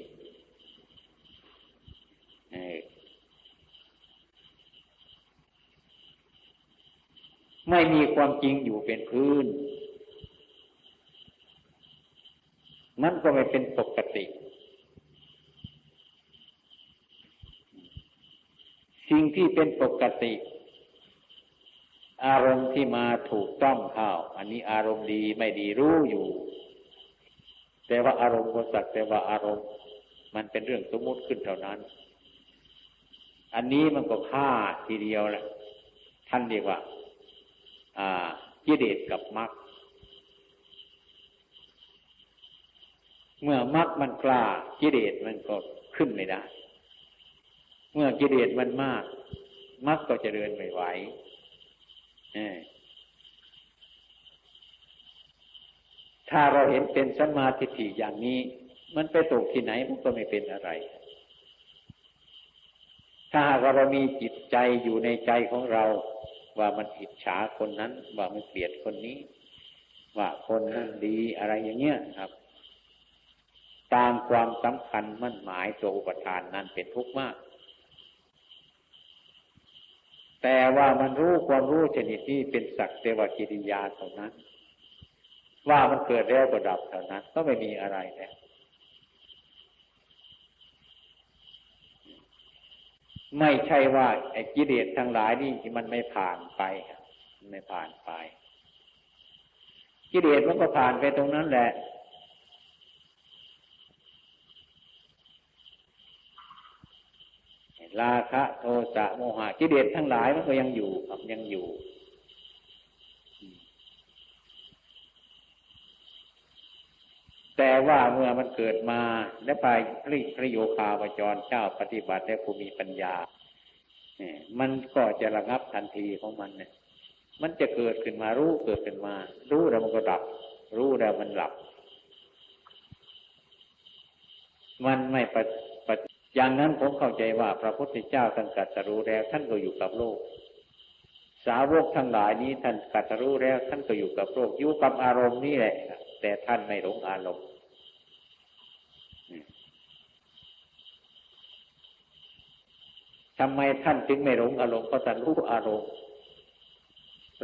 ไม่มีความจริงอยู่เป็นพื้น มันก็ไม่เป็นปกติ สิ่งที่เป็นปกติ อารมณ์ที่มาถูกต้องเข้าอันนี้อารมณ์ดีไม่ดีรู้อยู่ แต่ว่าอารมณ์กสักแต่ว่าอารมณ์ มันเป็นเรื่องสมมุติขึ้นเท่านั้น อันนี้มันก็ฆ่าทีเดียวแหละท่านเรียกว่าอ่ากิเลสกับมรรคเมื่อมรรคมันกล้ากิเลสมันก็ขึ้นไม่ได้ มื่อกิเลสมันมากมักก็จะเดินไม่ไหวถ้าเราเห็นเป็นสมาธิฏอย่างนี้ มันไปตกที่ไหนมันก็ไม่เป็นอะไร ถ้าเรามีจิตใจอยู่ในใจของเรา ว่ามันอิจฉาคนนั้น ว่ามันเกลียดคนนี้ ว่าคนนั้นดีอะไรอย่างเงี้ยครับ ตามความสำคัญมั่นหมายตัวอุปทานนั้นเป็นทุกข์มาก แต่ว่ามันรู้ความรู้ชนิดที่เป็นสักเทวกิริยาเท่านั้น ว่ามันเกิดแล้วก็ดับเท่านั้น ก็ไม่มีอะไรแล้วไม่ใช่ว่าไอ้กิเลสทั้งหลายนี่มันไม่ผ่านไปไม่ผ่านไปกิเลสมันก็ผ่านไปตรงนั้นแหละ ราคะโทสะโมหะกิเลสทั้งหลายมันก็ยังอยู่ครับยังอยู่แต่ว่าเมื่อมันเกิดมาและไปพริพระโยคาวจรเจ้าปฏิบัติและผู้มีปัญญาเนี่ยมันก็จะระงับทันทีของมันเนี่ย มันจะเกิดขึ้นมารู้เกิดขึ้นมา รู้แล้วมันก็ดับ รู้แล้วมันหลับ มันไม่ป อย่างนั้นผมเข้าใจว่าพระพุทธเจ้าท่านกัตรู้แล้ว ท่านก็อยู่กับโลก สาวกทั้งหลายนี้ท่านกัตรู้แล้ว ท่านก็อยู่กับโลกอยู่กับอารมณ์นี่แหละแต่ท่านไม่หลงอารมณ์ทำไมท่านจึงไม่หลงอารมณ์เพราะท่านรู้อารมณ์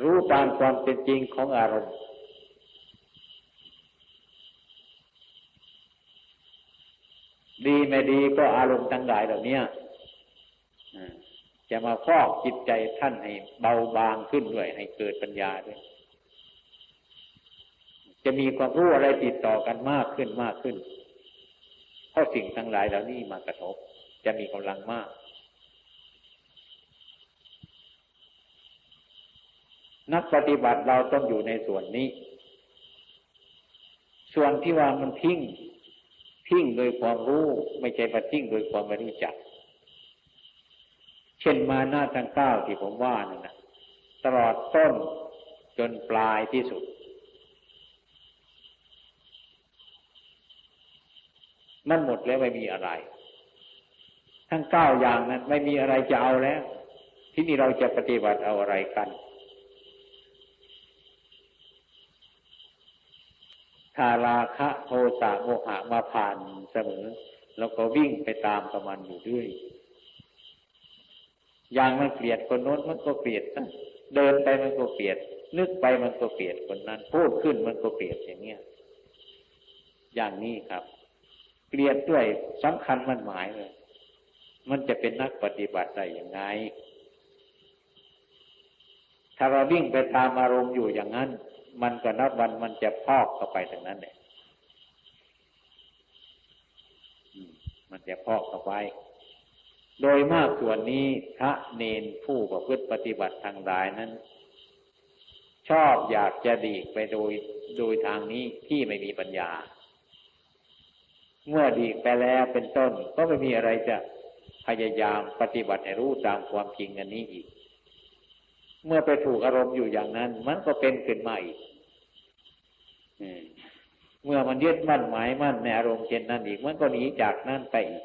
รู้ตามความเป็นจริงของอารมณ์ ดีไม่ดีก็อารมณ์ทั้งหลายเหล่านี้จะมาฟอกจิตใจท่านให้เบาบางขึ้นด้วย ให้เกิดปัญญาด้วย จะมีความรู้อะไรติดต่อกันมากขึ้นมากขึ้น เพราะสิ่งทั้งหลายเหล่านี้มากระทบ จะมีกำลังมาก นักปฏิบัติเราต้องอยู่ในส่วนนี้ ส่วนที่ว่ามันทิ้ง ทิ้งโดยความรู้ไม่ใช่มาทิ้งโดยความไม่รู้จัก เช่นมาหน้าทางเก้าที่ผมว่านั่นนะตลอดต้นจนปลายที่สุดมันหมดแล้วไม่มีอะไร ทั้งเก้าอย่างนั้นไม่มีอะไรจะเอาแล้ว ที่นี่เราจะปฏิบัติเอาอะไรกัน ถ้าราคะโทสะโมหะมาผ่านเสมอเราก็วิ่งไปตามประมันอยู่ด้วย อย่างมันเกลียดคนโน้นมันก็เกลียดนะเดินไปมันก็เกลียด นึกไปมันก็เกลียดคนนั้น พูดขึ้นมันก็เกลียดอย่างเงี้ยอย่างนี้ครับ เกลียดด้วยสำคัญมันหมายเลย มันจะเป็นนักปฏิบัติได้อย่างไง ถ้าเราวิ่งไปตามอารมณ์อยู่อย่างนั้น มันก็นับวันมันจะพอกเข้าไปทางนั้นเลยมันจะพอกเข้าไป โดยมากส่วนนี้พระเนนผู้ประพฤติปฏิบัติทางใดนั้น ชอบอยากจะดีไปโดยโดยทางนี้ที่ไม่มีปัญญา เมื่อดีไปแล้วเป็นต้น ก็ไม่มีอะไรจะพยายามปฏิบัติให้รู้ตามความจริงอันนี้อีก เมื่อไปถูกอารมณ์อยู่อย่างนั้น มันก็เป็นขึ้นมาอีกเมื่อมันยึดมั่นหมายมั่นในอารมณ์เช่นนั้นอีก มันก็หนีจากนั่นไปอีก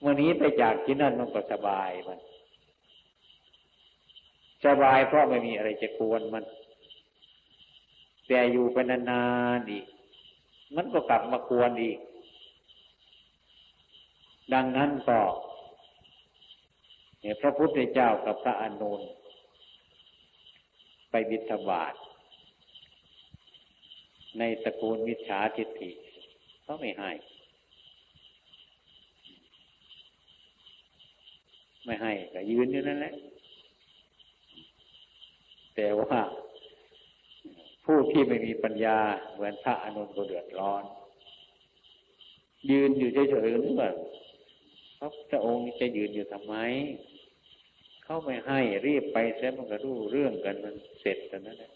เมื่อนี้ไปจากที่นั่นมันก็สบายมัน สบายเพราะไม่มีอะไรจะกวนมัน แต่อยู่ไปนานๆอีก มันก็กลับมากวนอีก ดังนั้นก็ เนี่ยพระพุทธเจ้ากับพระอนุนไปบิณฑบาตในตระกูลมิจฉาทิฏฐิเขาไม่ให้ ไม่ให้ก็ยืนอยู่นั่นแหละ แต่ว่าผู้ที่ไม่มีปัญญาเหมือนพระอนุนก็เดือดร้อน ยืนอยู่เฉยๆนึกว่าพระองค์จะยืนอยู่ทำไม เขาไม่ให้รีบไปเสียมันก็รู้เรื่องกันมันเสร็จกันนั่นแหละ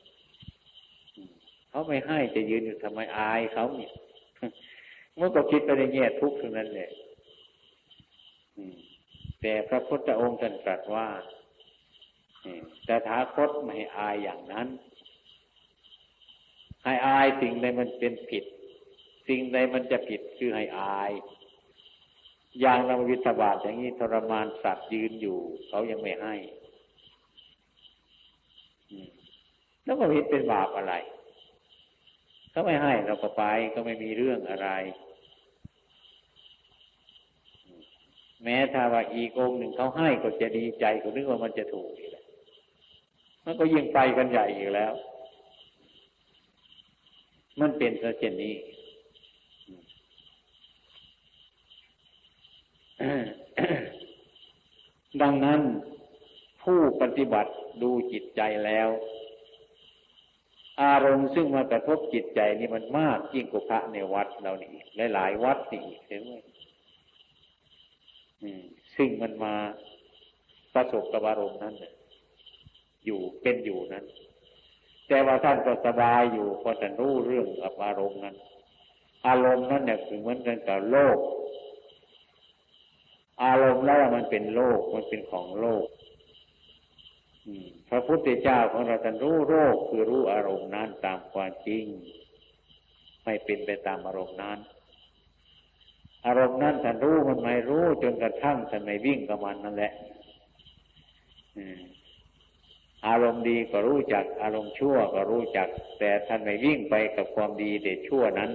เขาไม่ให้จะยืนอยู่ทำไมอายเขาเนี่ยเมื่อก็คิดไปในแง่ทุกข์ทั้งนั้นเลยแต่พระพุทธองค์ท่านตรัสว่าแต่ถาคตไม่อายอย่างนั้น ให้อายสิ่งใดมันเป็นผิด สิ่งใดมันจะผิดคือให้อาย อย่างเราวิทบาทอย่างนี้ทรมานสัตว์ยืนอยู่ เขายังไม่ให้แล้วก็ผิดเป็นบาปอะไรเขาไม่ให้เราก็ไปก็ไม่มีเรื่องอะไร แม้ถ้าว่าอีกองหนึ่งเขาให้ก็จะดีใจก็นึกว่ามันจะถูกอีกแล้วมันก็ยิ่งไปกันใหญ่อยู่แล้ว มันเป็นเช่นนี้ ดังนั้นผู้ปฏิบัติดูจิตใจแล้ว อารมณ์ซึ่งมากระทบจิตใจนี่มันมากยิ่งกว่าพระในวัดเรานี่หลายๆวัดนี่เห็นไหมซึ่งมันมาประสบกับอารมณ์นั้นอยู่เป็นอยู่นั้น แต่ว่าท่านก็สบายอยู่พอจะรู้เรื่องกับอารมณ์นั้น อารมณ์นั้นเนี่ยคือเหมือนกันกับโลก อารมณ์แล้วมันเป็นโลกมันเป็นของโลกพระพุทธเจ้าของเราท่านรู้โรคคือรู้อารมณ์นั้นตามความจริง ไม่เป็นไปตามอารมณ์นั้น อารมณ์นั้นท่านรู้มันไม่รู้จนกระทั่งท่านไม่วิ่งกับมันนั่นแหละอารมณ์ดีก็รู้จัก อารมณ์ชั่วก็รู้จัก แต่ท่านไม่วิ่งไปกับความดีเด็ดชั่วนั้น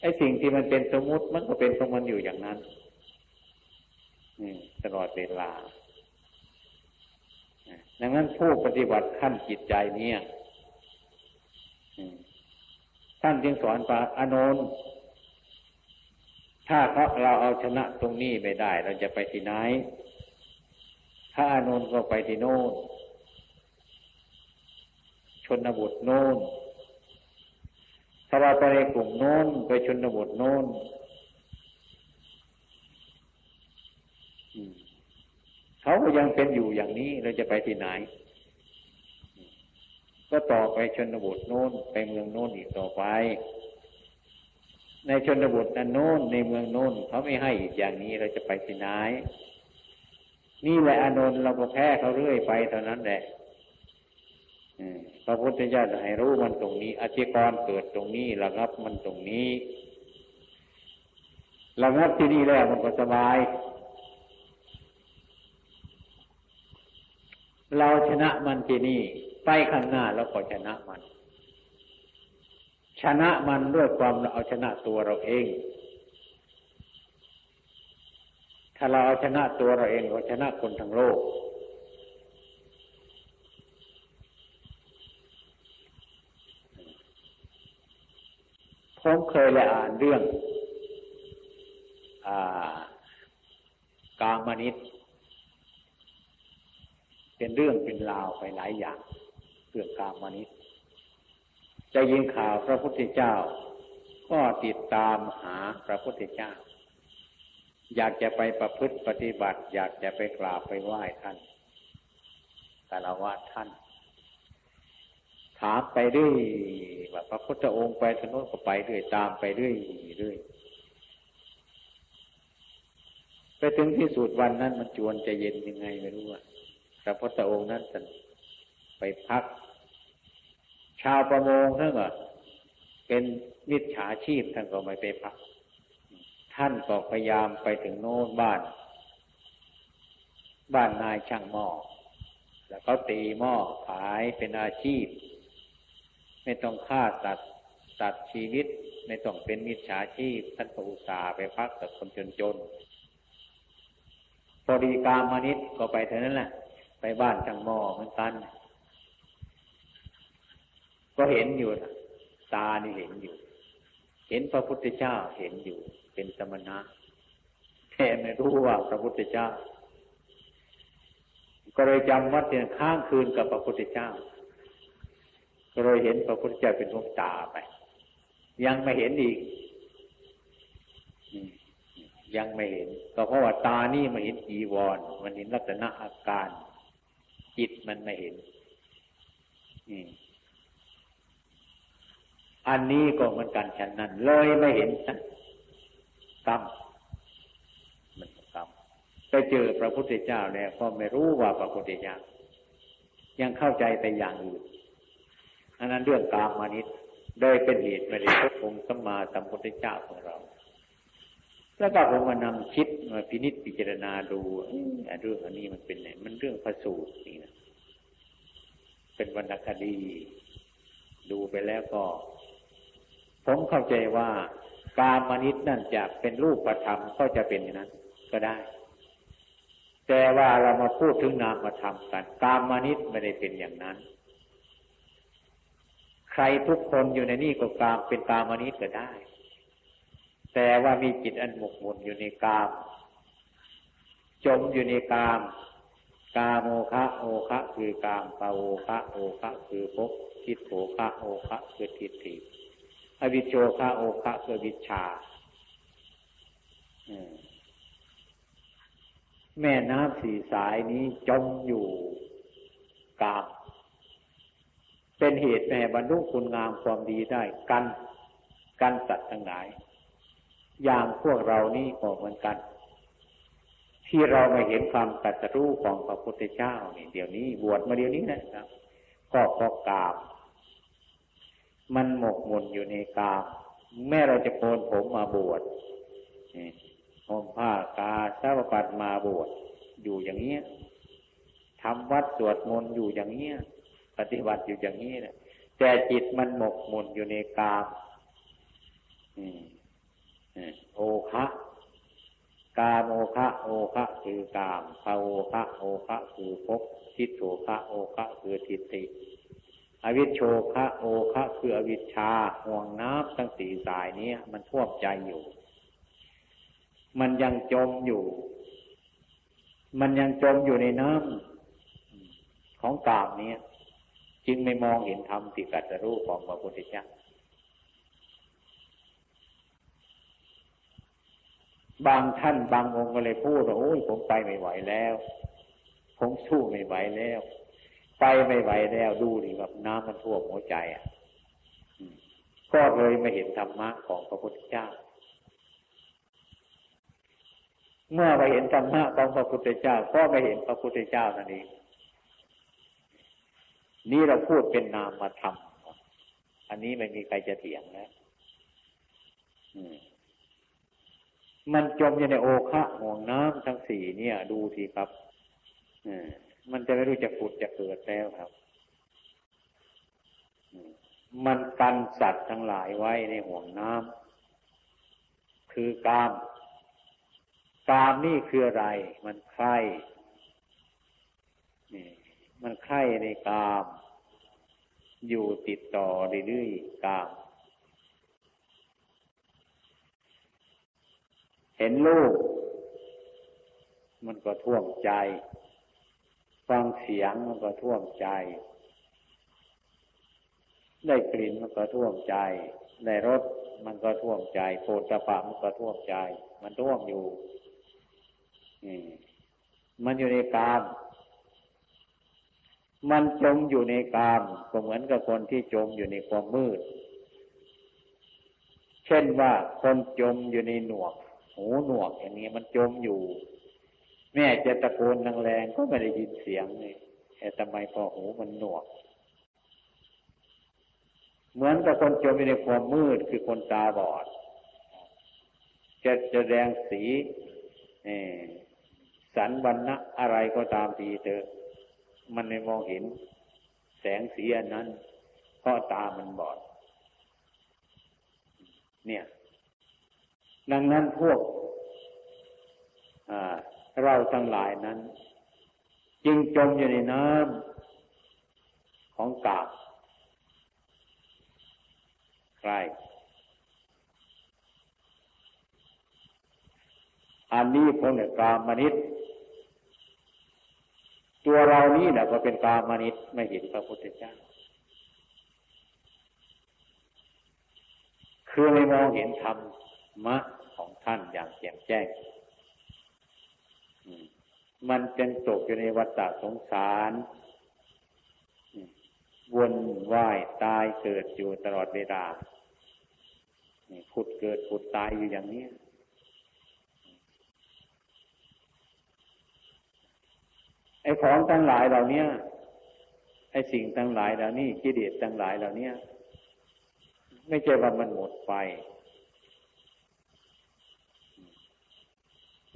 ไอ้สิ่งที่มันเป็นสมมุติมันก็เป็นของมันอยู่อย่างนั้นตลอดเวลาดังนั้นผู้ปฏิบัติขั้นจิตใจเนี่ยท่านจึงสอนปาอานนท์ถ้าเพราะเราเอาชนะตรงนี้ไม่ได้ เราจะไปที่ไหน ถ้าอานนท์ก็ไปที่โน่นชนบทโน่น ถ้าเราไปในกลุ่มโน้นไปชนบทโน้นเขาก็ยังเป็นอยู่อย่างนี้เราจะไปที่ไหน ก็ต่อไปชนบทโน้น ไปเมืองโน้นอีกต่อไป ในชนบทนั้นโน้นในเมืองโน้นเขาไม่ให้อีกอย่างนี้เราจะไปที่ไหนนี่แหละอานนท์เราก็แพ้เขาเรื่อยไปเท่านั้นแหละ พระพุทธเจ้าจะให้รู้มันตรงนี้อธิกรเกิดตรงนี้ระงับมันตรงนี้ระงับที่นี่แล้วมันก็สบาย เราชนะมันที่นี่ ไปข้างหน้าแล้วก็ชนะมัน ชนะมันด้วยความเราเอาชนะตัวเราเอง ถ้าเราเอาชนะตัวเราเองเราชนะคนทั้งโลก ผมเคยเลยอ่านเรื่องอกามนิตเป็นเรื่องเป็นราวไปหลายอย่างเรื่องกามนิตจะยินข่าวพระพุทธเจ้า ก็ติดตามหาพระพุทธเจ้า อยากจะไปประพฤติปฏิบัติ อยากจะไปกราบไปไหว้ท่านกาละวะท่าน ถามไปเรื่อยว่าพระพุทธองค์ไปถนนก็ไปเรื่อยตามไปเรื่อยเรื่อยไปถึงที่สุดวันนั้นมันจวนจะเย็นยังไงไม่รู้ว่าพระพุทธองค์นั้นท่านไปพัก ชาวประมงท่านก็เป็นมิจฉาชีพท่านก็ไม่ไปพัก ท่านก็พยายามไปถึงโน้นบ้าน บ้านนายช่างหม้อแล้วเขาตีหม้อขายเป็นอาชีพ ไม่ต้องฆ่าตัดตัดชีวิต ไม่ต้องเป็นมิจฉาชีพท่านก็อุตส่าห์ไปพักกับคนจนๆพอดีกามานิดก็ไปเท่านั้นแหละไปบ้านช่างหมอเหมือนกัน ก็เห็นอยู่ตานี่เห็นอยู่ เห็นพระพุทธเจ้าเห็นอยู่ เป็นสมณะแต่ไม่รู้ว่าพระพุทธเจ้า ก็เลยจำวัดเดียนข้างคืนกับพระพุทธเจ้า เลยเห็นพระพุทธเจ้าเป็นดวงตาไป ยังไม่เห็นอีกยังไม่เห็น ก็เพราะว่าตานี่มันเห็นจีวร มันเห็นลักษณะอาการ จิตมันไม่เห็นอันนี้ก็เหมือนกันฉันนั้น เลยไม่เห็นสักกรรมมันกรรมไปเจอพระพุทธเจ้าแล้วก็ไม่รู้ว่าพระพุทธเจ้ายังเข้าใจไปอย่างอื่น อันนั้นเรื่องกามมานิดโดยเป็นเหตุไม่ได้พบองค์สัมมาสัมพุทธเจ้าของเรา แล้วก็ผมมานำคิดมาพินิจพิจารณาดูเรื่องอันนี้มันเป็นไงมันเรื่องพระสูตรนี่นะเป็นวรรณคดี ดูไปแล้วก็ ผมเข้าใจว่าการมนิตนั่นจะเป็นรูปประธรรมก็จะเป็นอย่างนั้น ก็ได้ แต่ว่าเรามาพูดถึงนามธรรมกัน การมนิตไม่ได้เป็นอย่างนั้น ใครทุกคนอยู่ในนี่ก็กามเป็นกามนิตก็ได้ แต่ว่ามีจิตอันหมกมุ่นอยู่ในกาม จมอยู่ในกาม กาโมคะโอคะคือกามปาโอคะโอคะคือภพทิฏโอคะโอคะคือทิฏฐิอวิโชคะโอคะคือวิชาแม่น้ำสี่สายนี้จมอยู่กาม เป็นเหตุแม่บรรลุคุณงามความดีได้กันกันสัตว์ทั้งหลาย อย่างพวกเรานี่ก็เหมือนกัน ที่เราไม่เห็นความตัดรู้ของพระพุทธเจ้านี่เดี๋ยวนี้บวชมาเดี๋ยวนี้นะครับ ก็เพราะกาม มันหมกมุ่นอยู่ในกาม แม่เราจะโกนผมมาบวชห่มผ้ากาสาวปัดมาบวชอยู่อย่างเนี้ยทำวัดสวดมนต์อยู่อย่างเนี้ย ปฏิบัติอยู่อย่างนี้นะแต่จิตมันหมกมุ่นอยู่ในกามโอคะกาโมคะโอคะคือกามภาโอคะโอคะคือภพทิฏโถคะโอคะคือทิฏฐิอวิชโชคะโอคะคืออวิชชาห่วงน้ำทั้งสี่สายนี้มันท่วมใจอยู่ มันยังจมอยู่ มันยังจมอยู่ในน้ำของกามนี้ จึงไม่มองเห็นธรรมที่กัตรู้ของพระพุทธเจ้าบางท่านบางองค์ก็เลยพูดว่าโอ้ยผมไปไม่ไหวแล้ว ผมสู้ไม่ไหวแล้ว ไปไม่ไหวแล้วดูดิแบบน้ำมันท่วมหัวใจอะก็เลยไม่เห็นธรรมะของพระพุทธเจ้า เมื่อไปเห็นธรรมะของพระพุทธเจ้า ก็ไม่เห็นพระพุทธเจ้านั่นเอง นี่เราพูดเป็นนามธรรมอันนี้ไม่มีใครจะเถียงแล้วมันจมอยู่ในโอคะห่วงน้ำทั้งสี่เนี่ย ดูทีครับมันจะไม่รู้จะผุดจะเกิดแล้วครับมันกันสัตว์ทั้งหลายไว้ในห่วงน้ำคือกาม กามนี่คืออะไร มันใคร่ มันใคร่ในกาม อยู่ติดต่อเรื่อยๆกาม เห็นรูปมันก็ท่วงใจ ฟังเสียงมันก็ท่วงใจ ได้กลิ่นมันก็ท่วงใจ ได้รสมันก็ท่วงใจโผฏฐะมันก็ท่วงใจ มันท่วงอยู่มันอยู่ในกาม มันจมอยู่ในกามก็เหมือนกับคนที่จมอยู่ในความมืด เช่นว่าคนจมอยู่ในหนวก หูหนวกอย่างนี้มันจมอยู่ แม่จะตะโกนแรงๆก็ไม่ได้ยินเสียงเลยแต่ทำไมพอหูมันหนวก เหมือนกับคนจมอยู่ในความมืดคือคนตาบอด จะจะแดงสีสันวันนะอะไรก็ตามทีเถอะ มันไม่มองเห็น แสงสีอันนั้นเพราะตามันบอด เนี่ย ดังนั้นพวกเราทั้งหลายนั้น จึงจมอยู่ในน้ำของกาบใครอันนี้พวกเนี่ยกามนิต ตัวเรานี้แหละก็เป็นกามนิตไม่เห็นพระพุทธเจ้า คือไม่มองเห็นธรรมะของท่านอย่างแจ่มแจ้ง มันจึงตกอยู่ในวัฏสงสาร วนว่ายตายเกิดอยู่ตลอดเวลาผุดเกิดผุดตายอยู่อย่างนี้ ไอ้ของทั้งหลายเหล่านี้ไอ้สิ่งทั้งหลายเหล่านี้กิเลสทั้งหลายเหล่านี้ไม่ใช่ว่ามันหมดไป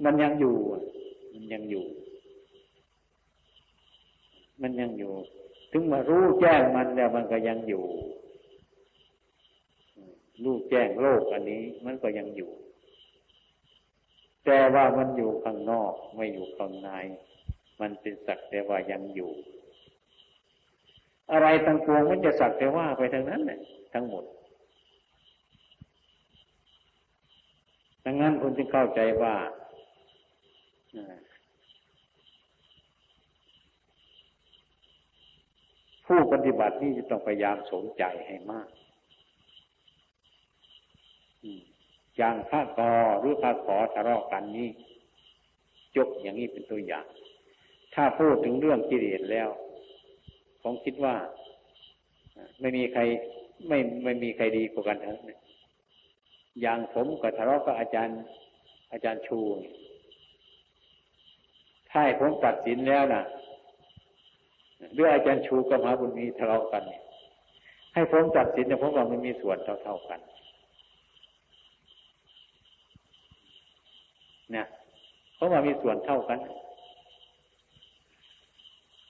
มันยังอยู่ มันยังอยู่ มันยังอยู่ ถึงมารู้แจ้งมันแล้วมันก็ยังอยู่รู้แจ้งโลกอันนี้ มันก็ยังอยู่ แต่ว่ามันอยู่ข้างนอกไม่อยู่ข้างใน มันเป็นสักแต่ว่ายังอยู่ อะไรทั้งปวงมันจะสักแต่ว่าไปทางนั้นเนี่ยทั้งหมดดังนั้นคุณจึงเข้าใจว่าผู้ปฏิบัตินี่จะต้องพยายามสนใจให้มากอย่างพระกอหรือพระขอทะเลาะกันนี้จกอย่างนี้เป็นตัวอย่าง ถ้าพูดถึงเรื่องกิเลสแล้ว ผมคิดว่าไม่มีใครไม่ไม่มีใครดีกว่ากันทั้งนั้นอย่างผมกับทะเลาะกับอาจารย์ อาจารย์ชูถ้าผมตัดสินแล้วนะด้วยอาจารย์ชูกับมหาบุญมีทะเลาะกันเนี่ยให้ผมตัดสินเนี่ยผมว่ามันมีส่วนเท่าเท่ากันเนี่ยเพราะว่ามีส่วนเท่ากัน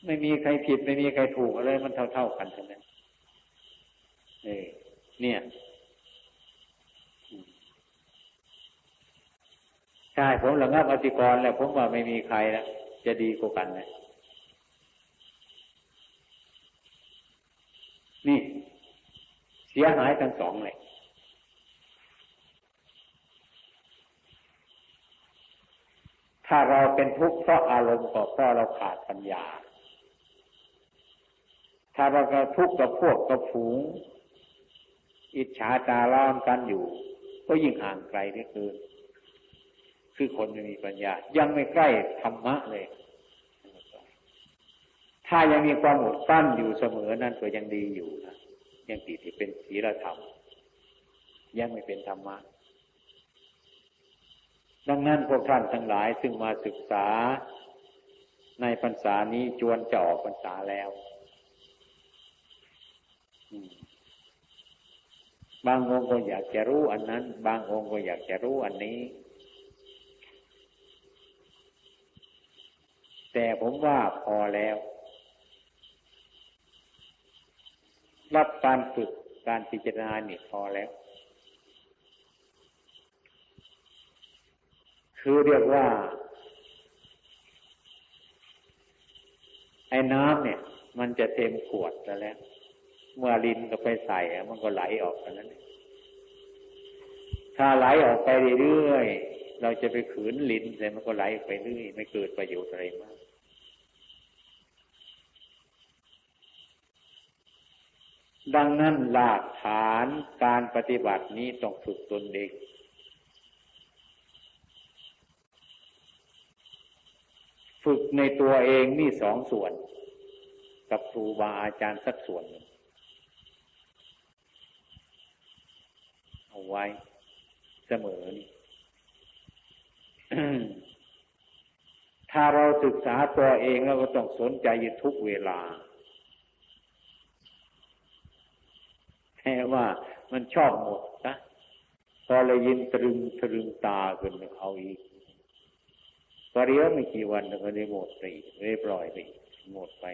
ไม่มีใครผิด ไม่มีใครถูกอะไรมันเท่าเท่ากันทั้งนั้นเอเนี่ยใช่ผมระงับอธิกรแล้วผมว่าไม่มีใครแล้วจะดีกว่ากันเลยนี่ เสียหายทั้งสองเลยถ้าเราเป็นทุกข์เพราะอารมณ์ก็เพราะเราขาดปัญญา ถ้าเราก็ทุกข์กับพวกกับฝูง อิจฉาตาล้อมกันอยู่ ก็ยิ่งห่างไกลนี่คือคือคนไม่มีปัญญา ยังไม่ใกล้ธรรมะเลย ถ้ายังมีความอดกั้นอยู่เสมอนั่นก็ยังดีอยู่นะยังติดที่เป็นศีลธรรม ยังไม่เป็นธรรมะ ดังนั้นพวกท่านทั้งหลายซึ่งมาศึกษาในพรรษานี้จวนจะออกพรรษาแล้ว บางองค์ก็อยากจะรู้อันนั้น บางองค์ก็อยากจะรู้อันนี้ แต่ผมว่าพอแล้ว รับการฝึกการพิจารณานี่พอแล้ว คือเรียกว่า ไอ้น้ำเนี่ย มันจะเต็มขวดแล้ว เมื่อลินก็ไปใส่มันก็ไหลออกกันนั้น ถ้าไหลออกไปเรื่อยเราจะไปขืนลิ้นแต่มันก็ไหลไปเรื่อยไม่เกิดประโยชน์อะไรมากดังนั้นหลักฐานการปฏิบัตินี้ต้องฝึกตนเองฝึกในตัวเองนี่สองส่วน กับครูบาอาจารย์สักส่วนหนึ่งเอา ไว้เสมอนี่ถ้าเราศึกษาตัวเองเราก็ต้องสนใจอยู่ทุกเวลาแค่ว่ามันชอบหมดนะพอเลยยินตรึงตรึงตาขึ้นเอาอีกพอเรียวไม่กี่วันก็ได้หมดไปเรียบร้อยไปหมดไป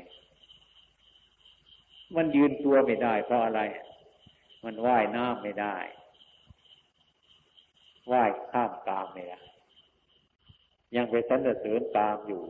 มันยืนตัวไม่ได้ เพราะอะไร มันว่ายน้ำไม่ได้ ว่ายข้ามตามเลยนะยังไปสรรเสริญตามอยู่